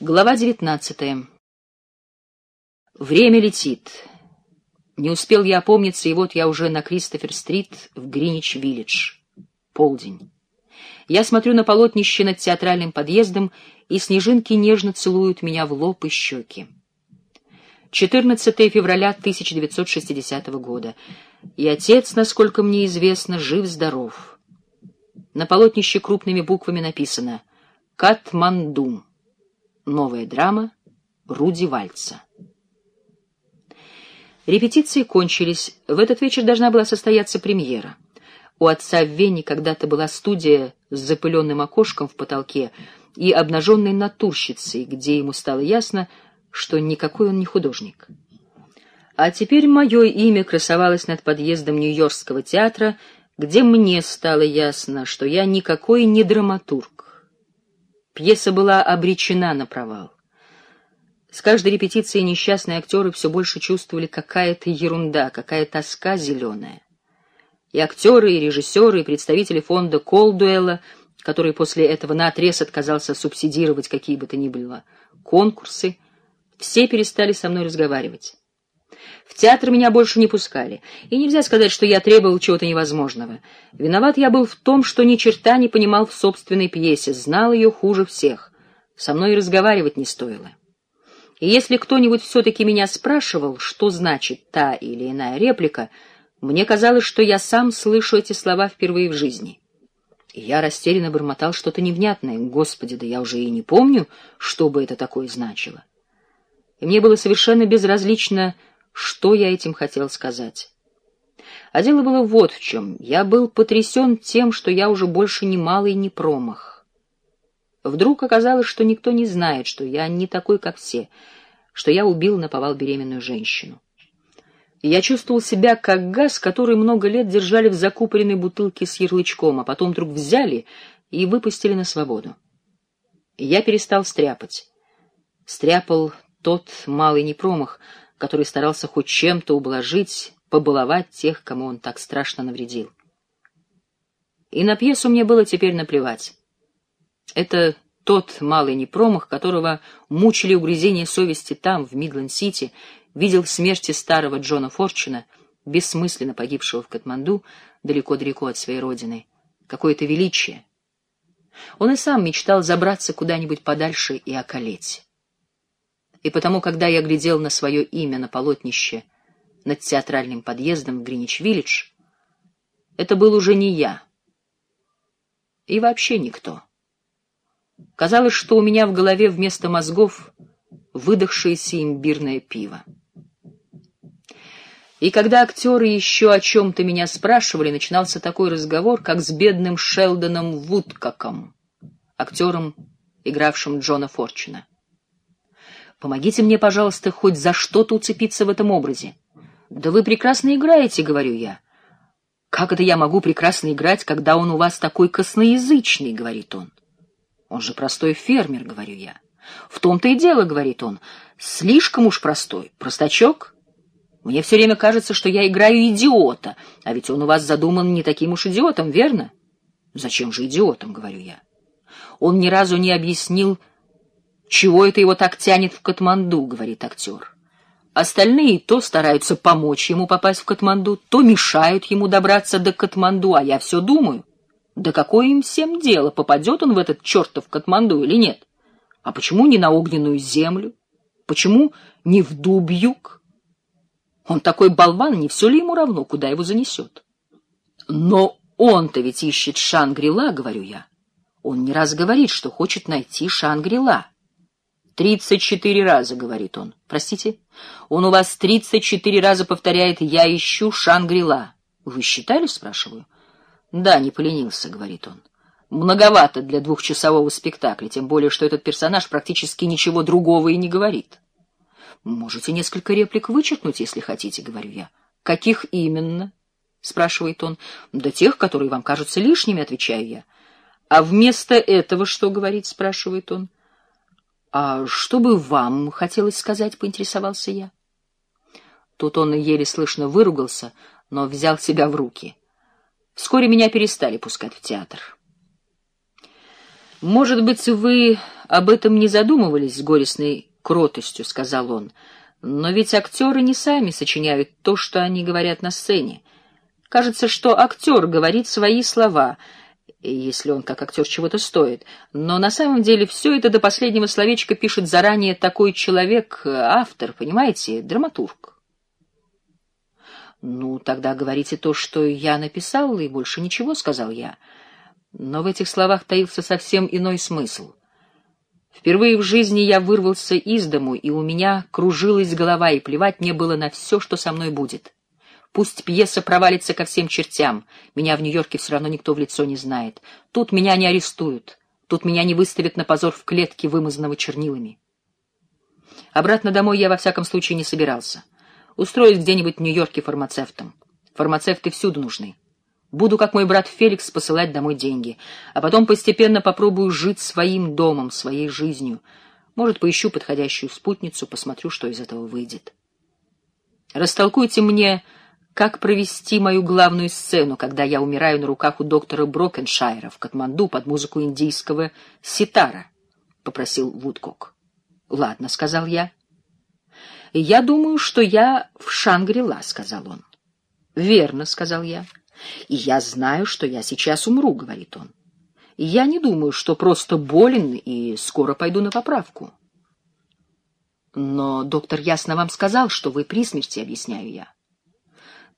Глава девятнадцатая. Время летит. Не успел я опомниться, и вот я уже на Кристофер-стрит в Гринич-Виллидж. Полдень. Я смотрю на полотнище над театральным подъездом, и снежинки нежно целуют меня в лоб и щеки. 14 февраля 1960 года. И отец, насколько мне известно, жив-здоров. На полотнище крупными буквами написано «Катманду». Новая драма Руди Вальца. Репетиции кончились. В этот вечер должна была состояться премьера. У отца в Вене когда-то была студия с запыленным окошком в потолке и обнаженной натурщицей, где ему стало ясно, что никакой он не художник. А теперь мое имя красовалось над подъездом Нью-Йоркского театра, где мне стало ясно, что я никакой не драматург. Пьеса была обречена на провал. С каждой репетицией несчастные актеры все больше чувствовали какая-то ерунда, какая тоска зеленая. И актеры, и режиссеры, и представители фонда Колдуэлла, который после этого наотрез отказался субсидировать какие бы то ни было конкурсы, все перестали со мной разговаривать. В театр меня больше не пускали, и нельзя сказать, что я требовал чего-то невозможного. Виноват я был в том, что ни черта не понимал в собственной пьесе, знал ее хуже всех. Со мной и разговаривать не стоило. И если кто-нибудь все-таки меня спрашивал, что значит та или иная реплика — мне казалось, что я сам слышу эти слова впервые в жизни. И я растерянно бормотал что-то невнятное. Господи, да я уже и не помню, что бы это такое значило. И мне было совершенно безразлично, что я этим хотел сказать. А дело было вот в чем. Я был потрясен тем, что я уже больше не малый не промах. Вдруг оказалось, что никто не знает, что я не такой, как все, что я убил наповал беременную женщину я чувствовал себя как газ, который много лет держали в закупоренной бутылке с ярлычком, а потом вдруг взяли и выпустили на свободу. Я перестал стряпать. Стряпал тот малый непромах, который старался хоть чем-то ублажить, побаловать тех, кому он так страшно навредил. И на пьесу мне было теперь наплевать. Это тот малый непромах, которого мучили угрызения совести там, в Мидленд-Сити, видел смерти старого Джона Форчуна, бессмысленно погибшего в Катманду, далеко-далеко от своей родины. Какое-то величие. Он и сам мечтал забраться куда-нибудь подальше и околеть. И потому, когда я глядел на свое имя на полотнище над театральным подъездом в Гринич-Виллидж, это был уже не я. И вообще никто. Казалось, что у меня в голове вместо мозгов выдохшееся имбирное пиво. И когда актеры еще о чем-то меня спрашивали, начинался такой разговор, как с бедным Шелдоном Вудкоком, актером, игравшим Джона Форчуна. «Помогите мне, пожалуйста, хоть за что-то уцепиться в этом образе». «Да вы прекрасно играете», — говорю я. «Как это я могу прекрасно играть, когда он у вас такой косноязычный?» — говорит он. «Он же простой фермер», — говорю я. «В том-то и дело», — говорит он. «Слишком уж простой. Простачок?» Мне все время кажется, что я играю идиота, а ведь он у вас задуман не таким уж идиотом, верно? Зачем же идиотом, говорю я. Он ни разу не объяснил, чего это его так тянет в Катманду, говорит актер. Остальные то стараются помочь ему попасть в Катманду, то мешают ему добраться до Катманду, а я все думаю. Да какое им всем дело, попадет он в этот чертов Катманду или нет? А почему не на огненную землю? Почему не в Дубюк? Он такой болван, не все ли ему равно, куда его занесет? Но он-то ведь ищет Шангрила, говорю я. Он не раз говорит, что хочет найти Шангрила. Тридцать четыре раза, говорит он. Простите? Он у вас тридцать четыре раза повторяет «я ищу Шангрила». Вы считали, спрашиваю? Да, не поленился, говорит он. Многовато для двухчасового спектакля, тем более, что этот персонаж практически ничего другого и не говорит. Можете несколько реплик вычеркнуть, если хотите, говорю я. Каких именно? спрашивает он. Да тех, которые вам кажутся лишними, отвечаю я. А вместо этого что говорить, спрашивает он. А что бы вам хотелось сказать, поинтересовался я. Тут он еле слышно выругался, но взял себя в руки. Вскоре меня перестали пускать в театр. «Может быть, вы об этом не задумывались с горестной кротостью», — сказал он. «Но ведь актеры не сами сочиняют то, что они говорят на сцене. Кажется, что актер говорит свои слова, если он как актер чего-то стоит. Но на самом деле все это до последнего словечка пишет заранее такой человек, автор, понимаете, драматург». «Ну, тогда говорите то, что я написал, и больше ничего», — сказал я. Но в этих словах таился совсем иной смысл. Впервые в жизни я вырвался из дому, и у меня кружилась голова, и плевать мне было на все, что со мной будет. Пусть пьеса провалится ко всем чертям, меня в Нью-Йорке все равно никто в лицо не знает. Тут меня не арестуют, тут меня не выставят на позор в клетке, вымазанного чернилами. Обратно домой я во всяком случае не собирался. Устроюсь где-нибудь в Нью-Йорке фармацевтом. Фармацевты всюду нужны. Буду, как мой брат Феликс, посылать домой деньги, а потом постепенно попробую жить своим домом, своей жизнью. Может, поищу подходящую спутницу, посмотрю, что из этого выйдет. Растолкуйте мне, как провести мою главную сцену, когда я умираю на руках у доктора Брокеншайра в Катманду под музыку индийского ситара, — попросил Вудкок. — Ладно, — сказал я. — Я думаю, что я в Шангри-Ла, — сказал он. — Верно, — сказал я. — и я знаю, что я сейчас умру, — говорит он. Я не думаю, что просто болен и скоро пойду на поправку. Но доктор ясно вам сказал, что вы при смерти, объясняю я.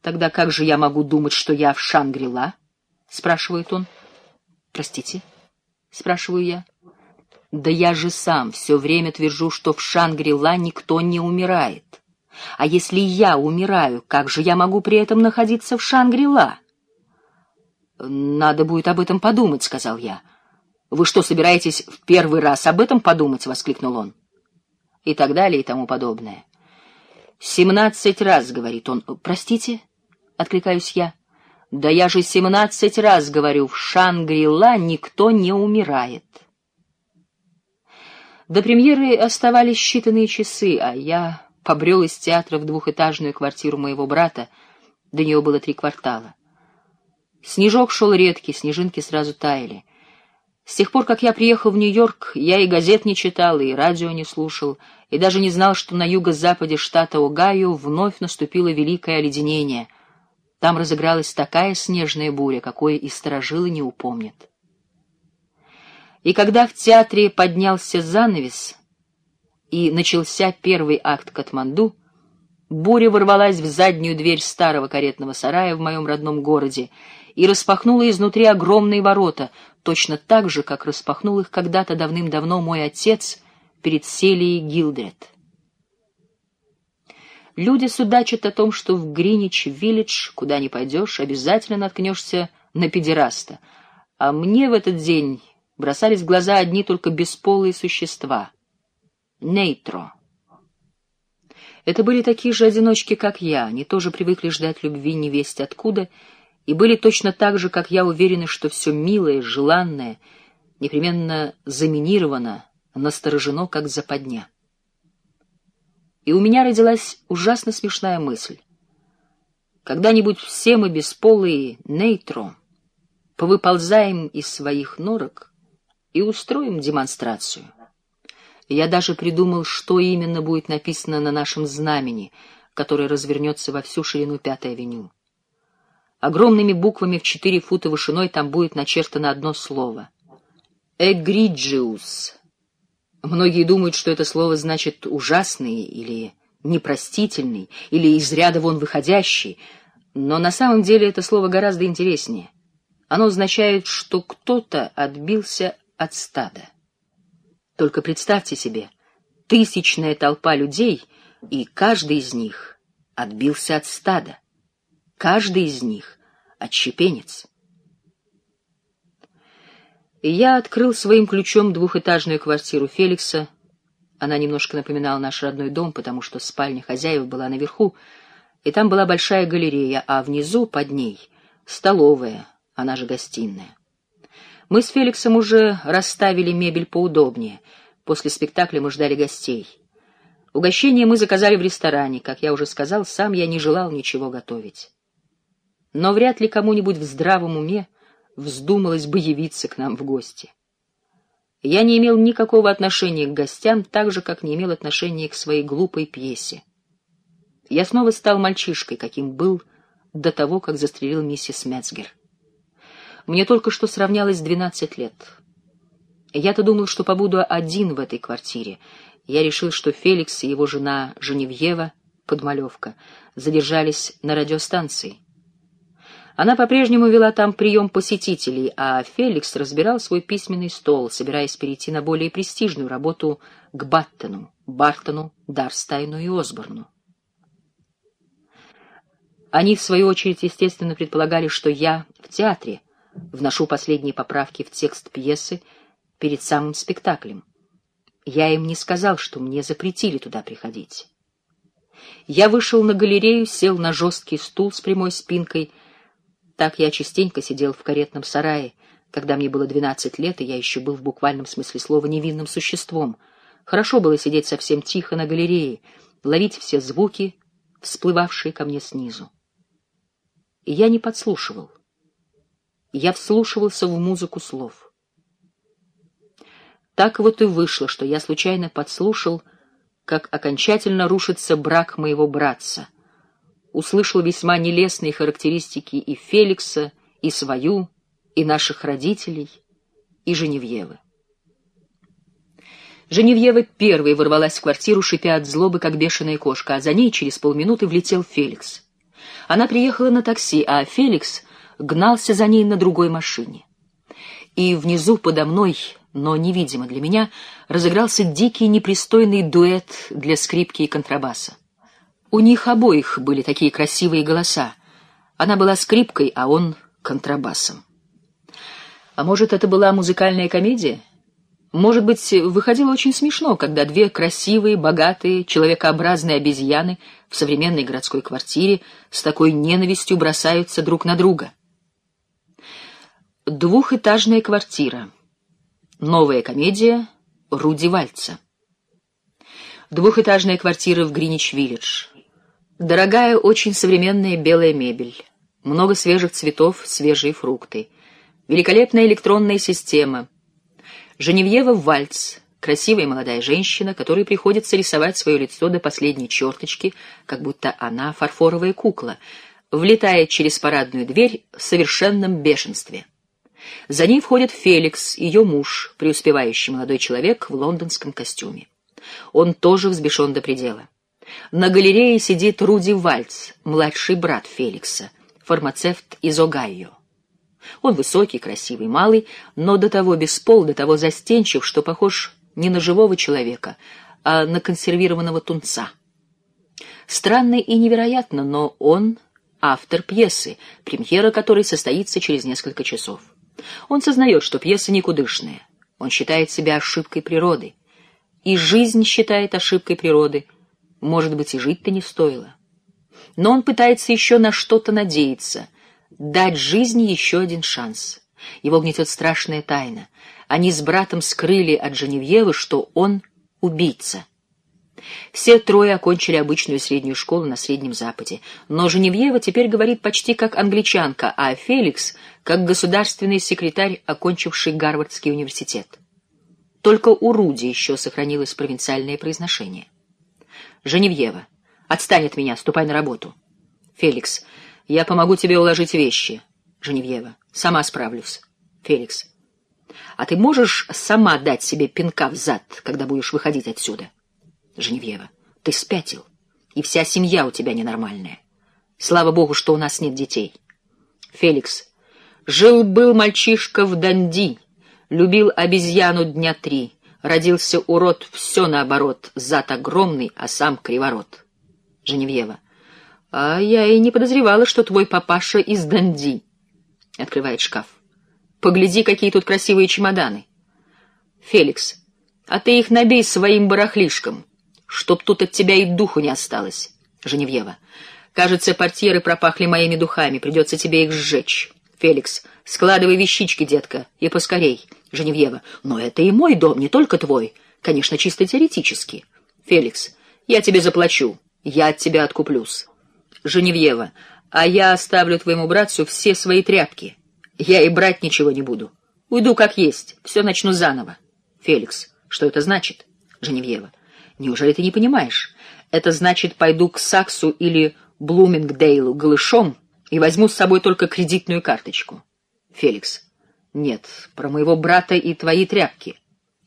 Тогда как же я могу думать, что я в Шангри-Ла? спрашивает он. Простите? спрашиваю я. Да я же сам все время твержу, что в Шангри-Ла никто не умирает. А если я умираю, как же я могу при этом находиться в Шангри-Ла? «Надо будет об этом подумать», — сказал я. «Вы что, собираетесь в первый раз об этом подумать?» — воскликнул он. И так далее, и тому подобное. «Семнадцать раз», — говорит он. «Простите?» — откликаюсь я. «Да я же семнадцать раз говорю, в Шангри-Ла никто не умирает». До премьеры оставались считанные часы, а я побрел из театра в двухэтажную квартиру моего брата. До нее было три квартала. Снежок шел редкий, снежинки сразу таяли. С тех пор, как я приехал в Нью-Йорк, я и газет не читал, и радио не слушал, и даже не знал, что на юго-западе штата Огайо вновь наступило великое оледенение. Там разыгралась такая снежная буря, какой и сторожилы не упомнят. И когда в театре поднялся занавес и начался первый акт Катманду, буря ворвалась в заднюю дверь старого каретного сарая в моем родном городе, и распахнула изнутри огромные ворота, точно так же, как распахнул их когда-то давным-давно мой отец перед Селией Гилдред. Люди судачат о том, что в Гринич-Виллидж, куда ни пойдешь, обязательно наткнешься на педераста, а мне в этот день бросались в глаза одни только бесполые существа — нейтро. Это были такие же одиночки, как я, они тоже привыкли ждать любви невесть откуда — и были точно так же, как я, уверены, что все милое, желанное, непременно заминировано, насторожено, как западня. И у меня родилась ужасно смешная мысль. Когда-нибудь все мы бесполые нейтро повыползаем из своих норок и устроим демонстрацию. Я даже придумал, что именно будет написано на нашем знамени, которое развернется во всю ширину Пятой авеню. Огромными буквами в четыре фута вышиной там будет начертано одно слово. «Эгриджиус». Многие думают, что это слово значит «ужасный» или «непростительный» или «из ряда вон выходящий», но на самом деле это слово гораздо интереснее. Оно означает, что кто-то отбился от стада. Только представьте себе, тысячная толпа людей, и каждый из них отбился от стада. Каждый из них — отщепенец. И я открыл своим ключом двухэтажную квартиру Феликса. Она немножко напоминала наш родной дом, потому что спальня хозяев была наверху, и там была большая галерея, а внизу, под ней, столовая, она же гостиная. Мы с Феликсом уже расставили мебель поудобнее. После спектакля мы ждали гостей. Угощение мы заказали в ресторане. Как я уже сказал, сам я не желал ничего готовить но вряд ли кому-нибудь в здравом уме вздумалось бы явиться к нам в гости. Я не имел никакого отношения к гостям, так же, как не имел отношения к своей глупой пьесе. Я снова стал мальчишкой, каким был до того, как застрелил миссис Мецгер. Мне только что сравнялось двенадцать лет. Я-то думал, что побуду один в этой квартире. Я решил, что Феликс и его жена Женевьева, подмалевка, задержались на радиостанции. Она по-прежнему вела там прием посетителей, а Феликс разбирал свой письменный стол, собираясь перейти на более престижную работу к Баттону, Бартону, Дарстайну и Осборну. Они, в свою очередь, естественно, предполагали, что я в театре вношу последние поправки в текст пьесы перед самым спектаклем. Я им не сказал, что мне запретили туда приходить. Я вышел на галерею, сел на жесткий стул с прямой спинкой. Так я частенько сидел в каретном сарае, когда мне было двенадцать лет, и я еще был в буквальном смысле слова невинным существом. Хорошо было сидеть совсем тихо на галерее, ловить все звуки, всплывавшие ко мне снизу. И я не подслушивал. Я вслушивался в музыку слов. Так вот и вышло, что я случайно подслушал, как окончательно рушится брак моего братца. Услышал весьма нелестные характеристики и Феликса, и свою, и наших родителей, и Женевьевы. Женевьева первой ворвалась в квартиру, шипя от злобы, как бешеная кошка, а за ней через полминуты влетел Феликс. Она приехала на такси, а Феликс гнался за ней на другой машине. И внизу подо мной, но невидимо для меня, разыгрался дикий непристойный дуэт для скрипки и контрабаса. У них обоих были такие красивые голоса. Она была скрипкой, а он контрабасом. А может, это была музыкальная комедия? Может быть, выходило очень смешно, когда две красивые, богатые, человекообразные обезьяны в современной городской квартире с такой ненавистью бросаются друг на друга. Двухэтажная квартира. Новая комедия Руди Вальца. Двухэтажная квартира в Гринич-Виллидж. Дорогая, очень современная белая мебель. Много свежих цветов, свежие фрукты. Великолепная электронная система. Женевьева Вальц. Красивая молодая женщина, которой приходится рисовать свое лицо до последней черточки, как будто она фарфоровая кукла, влетает через парадную дверь в совершенном бешенстве. За ней входит Феликс, ее муж, преуспевающий молодой человек в лондонском костюме. Он тоже взбешен до предела. На галерее сидит Руди Вальц, младший брат Феликса, фармацевт из Огайо. Он высокий, красивый, малый, но до того беспол, до того застенчив, что похож не на живого человека, а на консервированного тунца. Странно и невероятно, но он автор пьесы, премьера которой состоится через несколько часов. Он сознает, что пьеса никудышная. Он считает себя ошибкой природы. И жизнь считает ошибкой природы. Может быть, и жить-то не стоило. Но он пытается еще на что-то надеяться, дать жизни еще один шанс. Его гнетет страшная тайна. Они с братом скрыли от Женевьевы, что он убийца. Все трое окончили обычную среднюю школу на Среднем Западе, но Женевьева теперь говорит почти как англичанка, а Феликс — как государственный секретарь, окончивший Гарвардский университет. Только у Руди еще сохранилось провинциальное произношение. Женевьева, отстань от меня, ступай на работу. Феликс, я помогу тебе уложить вещи. Женевьева, сама справлюсь. Феликс, а ты можешь сама дать себе пинка в зад, когда будешь выходить отсюда? Женевьева, ты спятил, и вся семья у тебя ненормальная. Слава богу, что у нас нет детей. Феликс, Жил-был мальчишка в Данди, любил обезьяну дня три. Родился урод, все наоборот, зад огромный, а сам криворот. Женевьева. А я и не подозревала, что твой папаша из Данди. Открывает шкаф. Погляди, какие тут красивые чемоданы. Феликс. А ты их набей своим барахлишком, чтоб тут от тебя и духу не осталось. Женевьева. Кажется, портьеры пропахли моими духами, придется тебе их сжечь. Феликс, складывай вещички, детка, и поскорей. Женевьева, но это и мой дом, не только твой. Конечно, чисто теоретически. Феликс, я тебе заплачу, я от тебя откуплюсь. Женевьева, а я оставлю твоему братцу все свои тряпки. Я и брать ничего не буду. Уйду как есть, все начну заново. Феликс. Что это значит? Женевьева. Неужели ты не понимаешь? Это значит, пойду к Саксу или Блумингдейлу голышом и возьму с собой только кредитную карточку. Феликс. Нет, про моего брата и твои тряпки.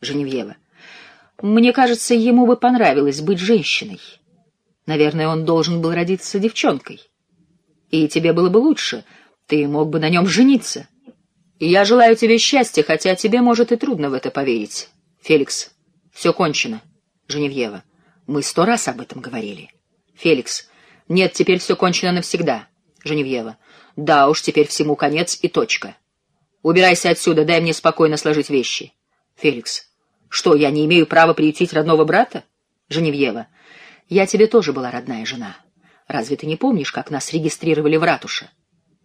Женевьева. Мне кажется, ему бы понравилось быть женщиной. Наверное, он должен был родиться девчонкой. И тебе было бы лучше, ты мог бы на нем жениться. Я желаю тебе счастья, хотя тебе, может, и трудно в это поверить. Феликс, все кончено. Женевьева. Мы сто раз об этом говорили. Феликс. Нет, теперь все кончено навсегда. Женевьева. Да уж, теперь всему конец и точка. Убирайся отсюда, дай мне спокойно сложить вещи. Феликс. Что, я не имею права приютить родного брата? Женевьева. Я тебе тоже была родная жена. Разве ты не помнишь, как нас регистрировали в ратуше?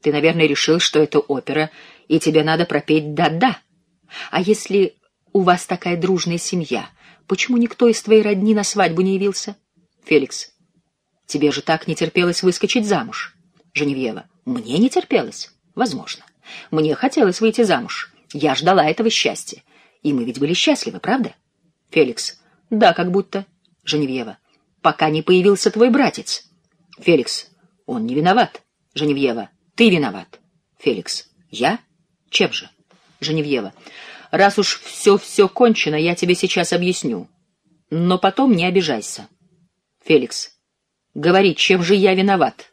Ты, наверное, решил, что это опера, и тебе надо пропеть «да-да». А если у вас такая дружная семья, почему никто из твоей родни на свадьбу не явился? Феликс. Тебе же так не терпелось выскочить замуж. Женевьева. Мне не терпелось? Возможно. Мне хотелось выйти замуж. Я ждала этого счастья. И мы ведь были счастливы, правда? Феликс. Да, как будто. Женевьева. Пока не появился твой братец. Феликс. Он не виноват. Женевьева. Ты виноват. Феликс. Я? Чем же? Женевьева. Раз уж все-все кончено, я тебе сейчас объясню. Но потом не обижайся. Феликс. Говори, чем же я виноват?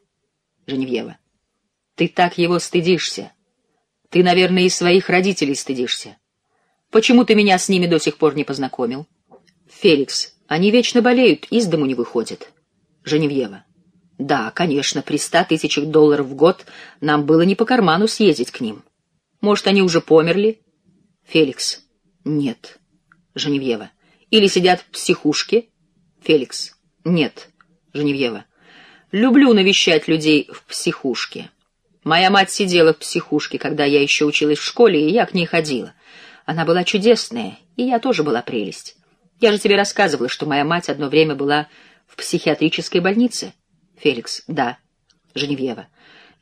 Женевьева. Ты так его стыдишься. Ты, наверное, и своих родителей стыдишься. Почему ты меня с ними до сих пор не познакомил? Феликс. Они вечно болеют, из дому не выходят. Женевьева. Да, конечно, при ста тысячах долларов в год нам было не по карману съездить к ним. Может, они уже померли? Феликс. Нет. Женевьева. Или сидят в психушке? Феликс. Нет. Женевьева. Люблю навещать людей в психушке. Моя мать сидела в психушке, когда я еще училась в школе, и я к ней ходила. Она была чудесная, и я тоже была прелесть. Я же тебе рассказывала, что моя мать одно время была в психиатрической больнице. Феликс. Да. Женевьева.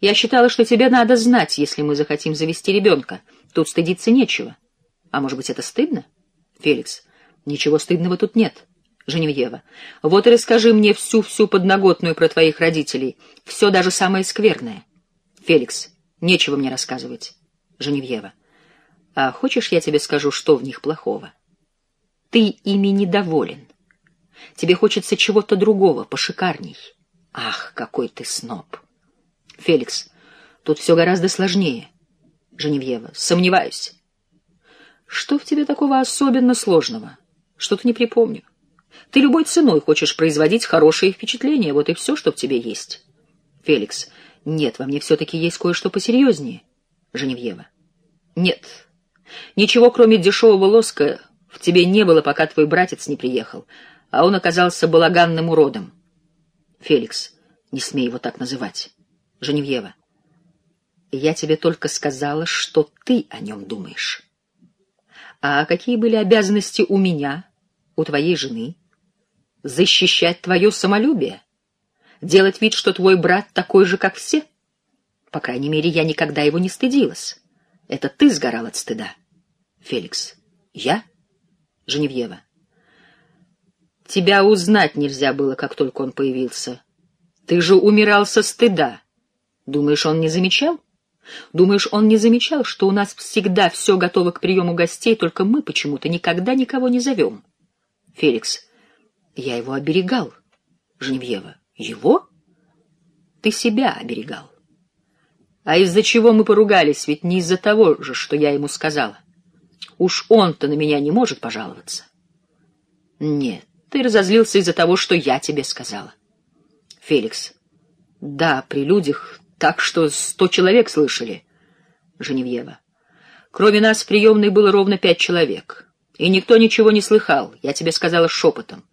Я считала, что тебе надо знать, если мы захотим завести ребенка. Тут стыдиться нечего. А может быть, это стыдно? Феликс. Ничего стыдного тут нет. Женевьева. Вот и расскажи мне всю-всю подноготную про твоих родителей. Все даже самое скверное. Феликс. Нечего мне рассказывать. Женевьева. А хочешь, я тебе скажу, что в них плохого? Ты ими недоволен. Тебе хочется чего-то другого, пошикарней. Ах, какой ты сноб! Феликс, тут все гораздо сложнее. Женевьева, сомневаюсь. Что в тебе такого особенно сложного? Что-то не припомню. Ты любой ценой хочешь производить хорошее впечатление, вот и все, что в тебе есть. Феликс, нет, во мне все-таки есть кое-что посерьезнее. Женевьева, нет, ничего кроме дешевого лоска в тебе не было, пока твой братец не приехал, а он оказался балаганным уродом. Феликс, не смей его так называть. Женевьева, я тебе только сказала, что ты о нем думаешь. А какие были обязанности у меня, у твоей жены? Защищать твое самолюбие? Делать вид, что твой брат такой же, как все? По крайней мере, я никогда его не стыдилась. Это ты сгорал от стыда. Феликс. Я? Женевьева. Тебя узнать нельзя было, как только он появился. Ты же умирал со стыда. Думаешь, он не замечал? Думаешь, он не замечал, что у нас всегда все готово к приему гостей, только мы почему-то никогда никого не зовем? Феликс. Я его оберегал. Женевьева. Его? Ты себя оберегал. А из-за чего мы поругались, ведь не из-за того же, что я ему сказала. Уж он-то на меня не может пожаловаться. Нет, ты разозлился из-за того, что я тебе сказала. Феликс. Да, при людях, так что сто человек слышали. Женевьева. Кроме нас в приемной было ровно пять человек. И никто ничего не слыхал, я тебе сказала шепотом.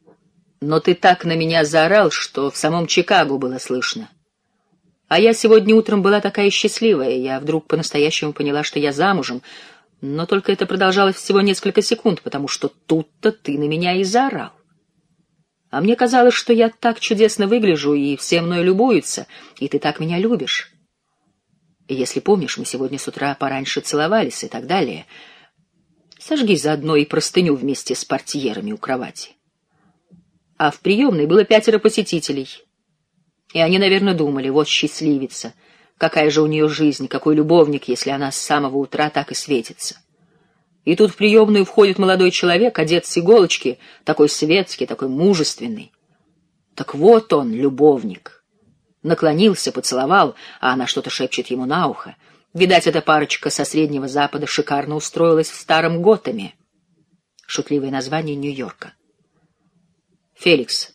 Но ты так на меня заорал, что в самом Чикаго было слышно. А я сегодня утром была такая счастливая, я вдруг по-настоящему поняла, что я замужем, но только это продолжалось всего несколько секунд, потому что тут-то ты на меня и заорал. А мне казалось, что я так чудесно выгляжу, и все мной любуются, и ты так меня любишь. Если помнишь, мы сегодня с утра пораньше целовались и так далее. Сожги заодно и простыню вместе с портьерами у кровати. А в приемной было пятеро посетителей. И они, наверное, думали, вот счастливица, какая же у нее жизнь, какой любовник, если она с самого утра так и светится. И тут в приемную входит молодой человек, одет с иголочки, такой светский, такой мужественный. Так вот он, любовник. Наклонился, поцеловал, а она что-то шепчет ему на ухо. Видать, эта парочка со Среднего Запада шикарно устроилась в старом Готэме. Шутливое название Нью-Йорка. Феликс,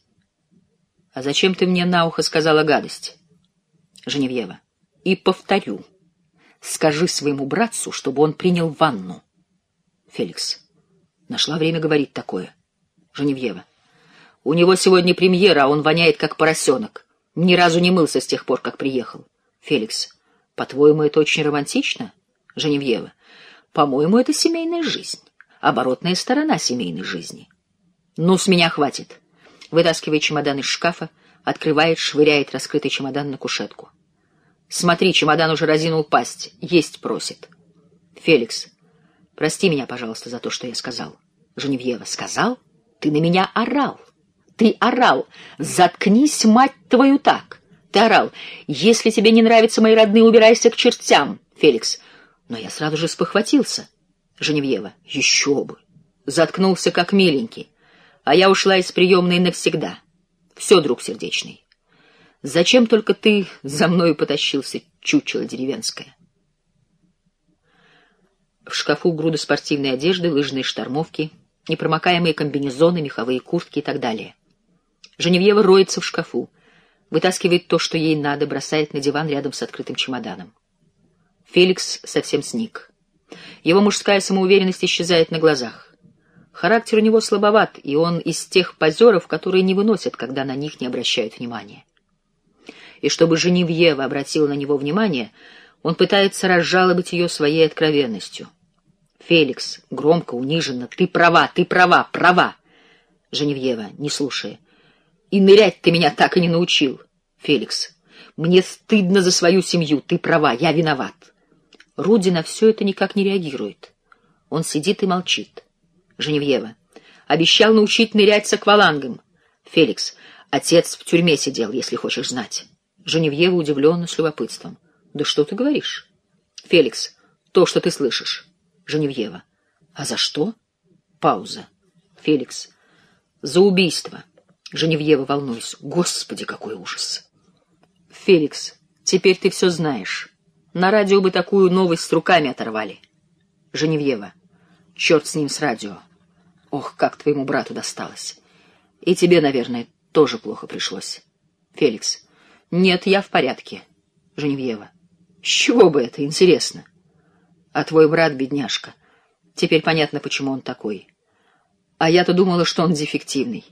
а зачем ты мне на ухо сказала гадость? Женевьева. И повторю. Скажи своему братцу, чтобы он принял ванну. Феликс. Нашла время говорить такое. Женевьева. У него сегодня премьера, а он воняет как поросенок. Ни разу не мылся с тех пор, как приехал. Феликс. По-твоему, это очень романтично? Женевьева. По-моему, это семейная жизнь. Оборотная сторона семейной жизни. Ну, с меня хватит. Вытаскивает чемодан из шкафа, открывает, швыряет раскрытый чемодан на кушетку. Смотри, чемодан уже разинул пасть, есть просит. Феликс. Прости меня, пожалуйста, за то, что я сказал. Женевьева, сказал? Ты на меня орал. Ты орал. Заткнись, мать твою, так. Ты орал. Если тебе не нравятся мои родные, убирайся к чертям. Феликс. Но я сразу же спохватился. Женевьева. Еще бы. Заткнулся, как миленький. А я ушла из приемной навсегда. Все, друг сердечный. Зачем только ты за мною потащился, чучело деревенское? В шкафу груда спортивной одежды, лыжные штормовки, непромокаемые комбинезоны, меховые куртки и так далее. Женевьева роется в шкафу, вытаскивает то, что ей надо, бросает на диван рядом с открытым чемоданом. Феликс совсем сник. Его мужская самоуверенность исчезает на глазах. Характер у него слабоват, и он из тех позеров, которые не выносят, когда на них не обращают внимания. И чтобы Женевьева обратила на него внимание, он пытается разжалобить ее своей откровенностью. Феликс, громко, униженно, ты права, ты права, права. Женевьева, не слушая. И нырять ты меня так и не научил. Феликс, мне стыдно за свою семью, ты права, я виноват. Руди на все это никак не реагирует. Он сидит и молчит. Женевьева, обещал научить нырять с аквалангом. Феликс, отец в тюрьме сидел, если хочешь знать. Женевьева удивленно с любопытством. Да что ты говоришь? Феликс, то, что ты слышишь. Женевьева. А за что? Пауза. Феликс. За убийство. Женевьева, волнуясь. Господи, какой ужас. Феликс. Теперь ты все знаешь. На радио бы такую новость с руками оторвали. Женевьева. Черт с ним с радио. Ох, как твоему брату досталось. И тебе, наверное, тоже плохо пришлось. Феликс. Нет, я в порядке. Женевьева. С чего бы это, интересно? А твой брат, бедняжка. Теперь понятно, почему он такой. А я-то думала, что он дефективный.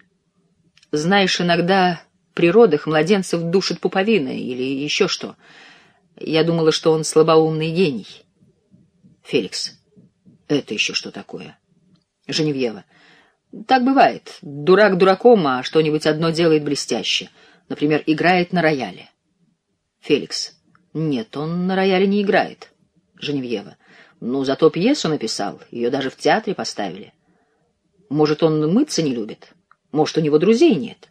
Знаешь, иногда при родах младенцев душит пуповина или еще что. Я думала, что он слабоумный гений. Феликс. Это еще что такое? Женевьева. Так бывает. Дурак дураком, а что-нибудь одно делает блестяще. Например, играет на рояле. Феликс. Нет, он на рояле не играет. Женевьева. Ну, зато пьесу написал, ее даже в театре поставили. Может, он мыться не любит? Может, у него друзей нет?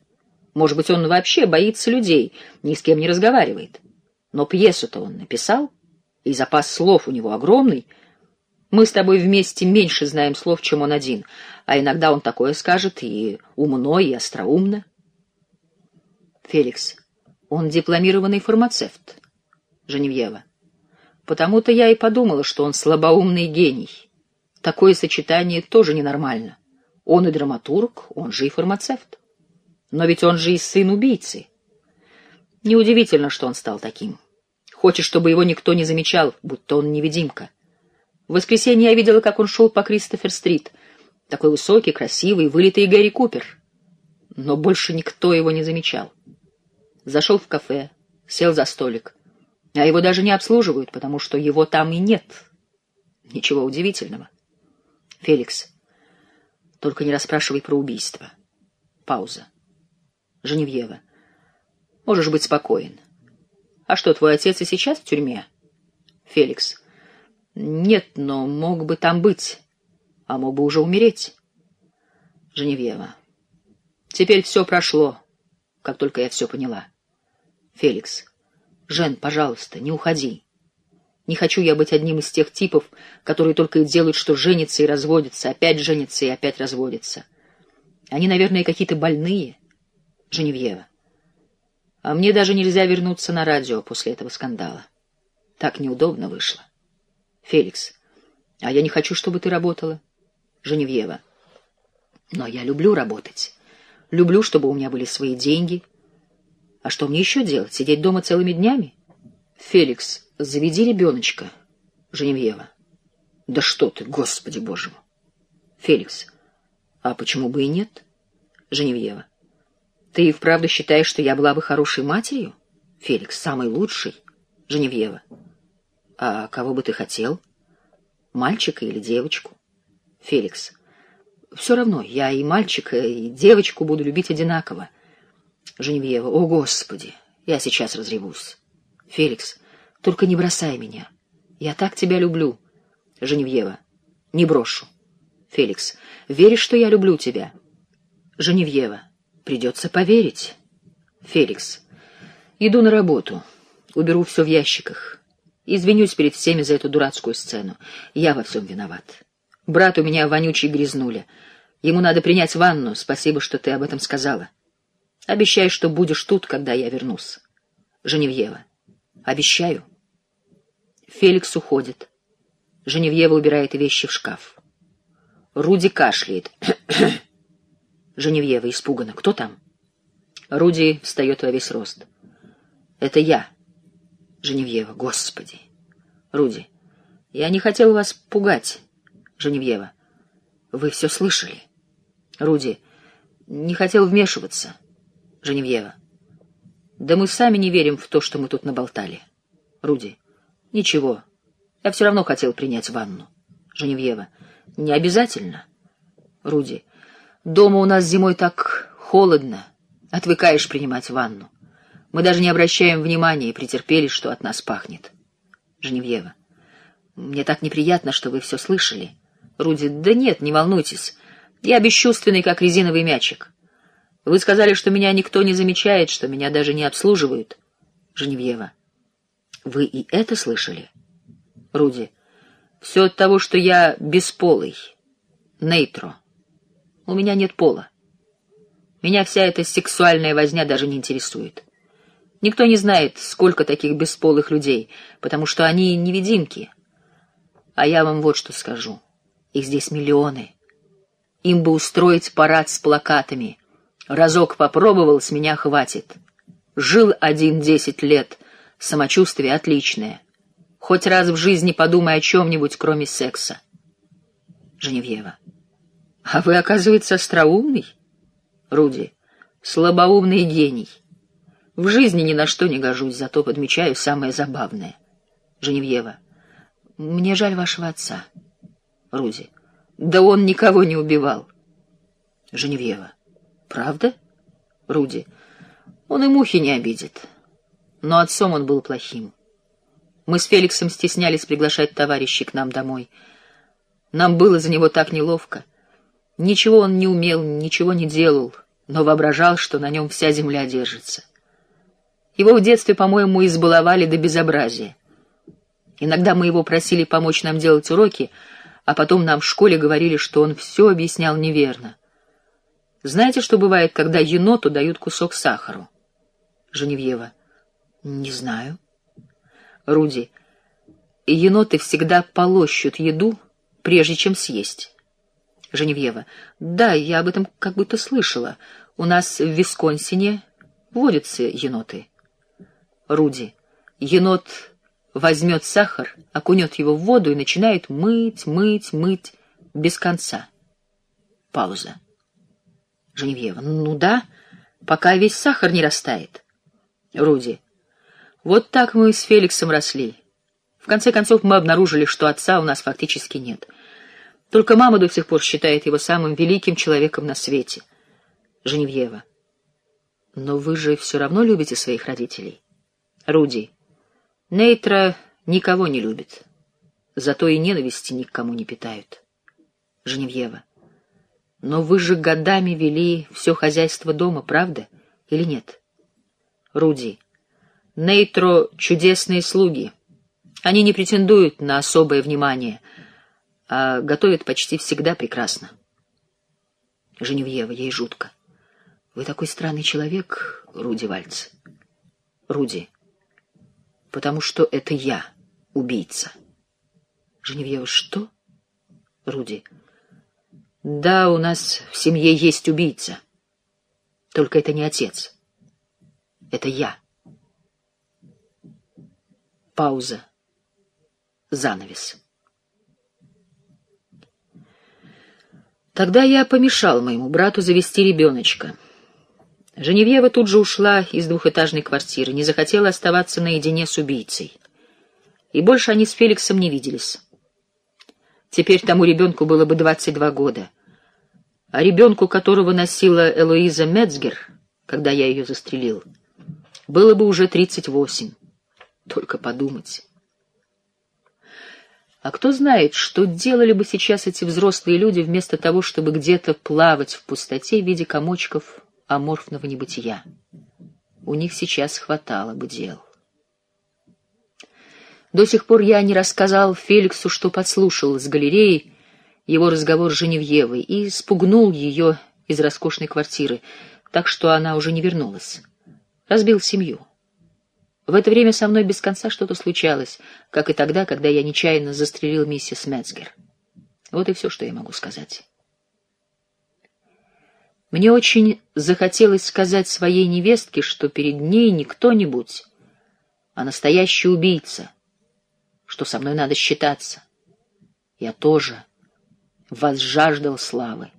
Может быть, он вообще боится людей, ни с кем не разговаривает? Но пьесу-то он написал, и запас слов у него огромный. Мы с тобой вместе меньше знаем слов, чем он один, а иногда он такое скажет и умно, и остроумно. Феликс. Он дипломированный фармацевт. Женевьева. Потому-то я и подумала, что он слабоумный гений. Такое сочетание тоже ненормально. Он и драматург, он же и фармацевт. Но ведь он же и сын убийцы. Неудивительно, что он стал таким. Хочет, чтобы его никто не замечал, будто он невидимка. В воскресенье я видела, как он шел по Кристофер-стрит. Такой высокий, красивый, вылитый Гэри Купер. Но больше никто его не замечал. Зашел в кафе, сел за столик. А его даже не обслуживают, потому что его там и нет. Ничего удивительного. Феликс, только не расспрашивай про убийство. Пауза. Женевьева. Можешь быть спокоен. А что, твой отец и сейчас в тюрьме? Феликс. Нет, но мог бы там быть. а мог бы уже умереть. Женевьева. Теперь все прошло, как только я все поняла. Феликс. Жен, пожалуйста, не уходи. Не хочу я быть одним из тех типов, которые только и делают, что женятся и разводятся, опять женятся и опять разводятся. Они, наверное, какие-то больные. Женевьева. А мне даже нельзя вернуться на радио после этого скандала. Так неудобно вышло. Феликс. А я не хочу, чтобы ты работала. Женевьева. Но я люблю работать. Люблю, чтобы у меня были свои деньги. А что мне еще делать? Сидеть дома целыми днями? Феликс. Заведи ребеночка. Женевьева. Да что ты, господи боже мой. Феликс. А почему бы и нет? Женевьева. Ты и вправду считаешь, что я была бы хорошей матерью? Феликс. Самой лучшей. Женевьева. А кого бы ты хотел? Мальчика или девочку? Феликс. Все равно, я и мальчика, и девочку буду любить одинаково. Женевьева. О, Господи! Я сейчас разревусь. Феликс. Только не бросай меня. Я так тебя люблю. Женевьева. Не брошу. Феликс. Веришь, что я люблю тебя? Женевьева. Придется поверить. Феликс. Иду на работу. Уберу все в ящиках. Извинюсь перед всеми за эту дурацкую сцену. Я во всем виноват. Брат у меня вонючий грязнуля. Ему надо принять ванну. Спасибо, что ты об этом сказала. Обещай, что будешь тут, когда я вернусь. Женевьева. Обещаю. Феликс уходит. Женевьева убирает вещи в шкаф. Руди кашляет. Женевьева испугана. Кто там? Руди встает во весь рост. Это я. Женевьева. Господи. Руди. Я не хотел вас пугать. Женевьева. Вы все слышали. Руди. Не хотел вмешиваться. Женевьева. Да мы сами не верим в то, что мы тут наболтали. Руди. Ничего. Я все равно хотел принять ванну. Женевьева. Не обязательно. Руди. Дома у нас зимой так холодно. Отвыкаешь принимать ванну. Мы даже не обращаем внимания и претерпели, что от нас пахнет. Женевьева. Мне так неприятно, что вы все слышали. Руди. Да нет, не волнуйтесь. Я бесчувственный, как резиновый мячик. Вы сказали, что меня никто не замечает, что меня даже не обслуживают. Женевьева. Вы и это слышали? Руди. Все от того, что я бесполый. Нейтро. У меня нет пола. Меня вся эта сексуальная возня даже не интересует. Никто не знает, сколько таких бесполых людей, потому что они невидимки. А я вам вот что скажу. Их здесь миллионы. Им бы устроить парад с плакатами. Разок попробовал, с меня хватит. Жил один десять лет, самочувствие отличное. Хоть раз в жизни подумай о чем-нибудь, кроме секса. Женевьева. А вы, оказывается, остроумный? Руди. Слабоумный гений. В жизни ни на что не гожусь, зато подмечаю самое забавное. Женевьева. Мне жаль вашего отца. Руди. Да он никого не убивал. Женевьева. Правда? Руди. Он и мухи не обидит. Но отцом он был плохим. Мы с Феликсом стеснялись приглашать товарищей к нам домой. Нам было за него так неловко. Ничего он не умел, ничего не делал, но воображал, что на нем вся земля держится. Его в детстве, по-моему, избаловали до безобразия. Иногда мы его просили помочь нам делать уроки, а потом нам в школе говорили, что он все объяснял неверно. Знаете, что бывает, когда еноту дают кусок сахару? Женевьева. Не знаю. Руди. Еноты всегда полощут еду, прежде чем съесть. Женевьева. Да, я об этом как будто слышала. У нас в Висконсине водятся еноты. Руди. Енот возьмет сахар, окунет его в воду и начинает мыть, мыть, мыть без конца. Пауза. Женевьева. Ну да, пока весь сахар не растает. Руди. Вот так мы с Феликсом росли. В конце концов мы обнаружили, что отца у нас фактически нет. Только мама до сих пор считает его самым великим человеком на свете. Женевьева. Но вы же все равно любите своих родителей. Руди. Нейтра никого не любит. Зато и ненависти никому не питают. Женевьева. Но вы же годами вели все хозяйство дома, правда? Или нет? Руди. Нейтро — чудесные слуги. Они не претендуют на особое внимание, а готовят почти всегда прекрасно. Женевьева, ей жутко. Вы такой странный человек, Руди Вальц. Руди. Потому что это я, убийца. Женевьева, что? Руди. Да, у нас в семье есть убийца. Только это не отец. Это я. Пауза. Занавес. Тогда я помешал моему брату завести ребеночка. Женевьева тут же ушла из двухэтажной квартиры, не захотела оставаться наедине с убийцей. И больше они с Феликсом не виделись. Теперь тому ребенку было бы 22 года. А ребенку, которого носила Элоиза Мецгер, когда я ее застрелил, было бы уже 38. Только подумать. А кто знает, что делали бы сейчас эти взрослые люди вместо того, чтобы где-то плавать в пустоте в виде комочков аморфного небытия. У них сейчас хватало бы дел. До сих пор я не рассказал Феликсу, что подслушал с галереи его разговор с Женевьевой и спугнул ее из роскошной квартиры, так что она уже не вернулась. Разбил семью. В это время со мной без конца что-то случалось, как и тогда, когда я нечаянно застрелил миссис Мецгер. Вот и все, что я могу сказать. Мне очень захотелось сказать своей невестке, что перед ней не кто-нибудь, а настоящий убийца, что со мной надо считаться. Я тоже возжаждал славы.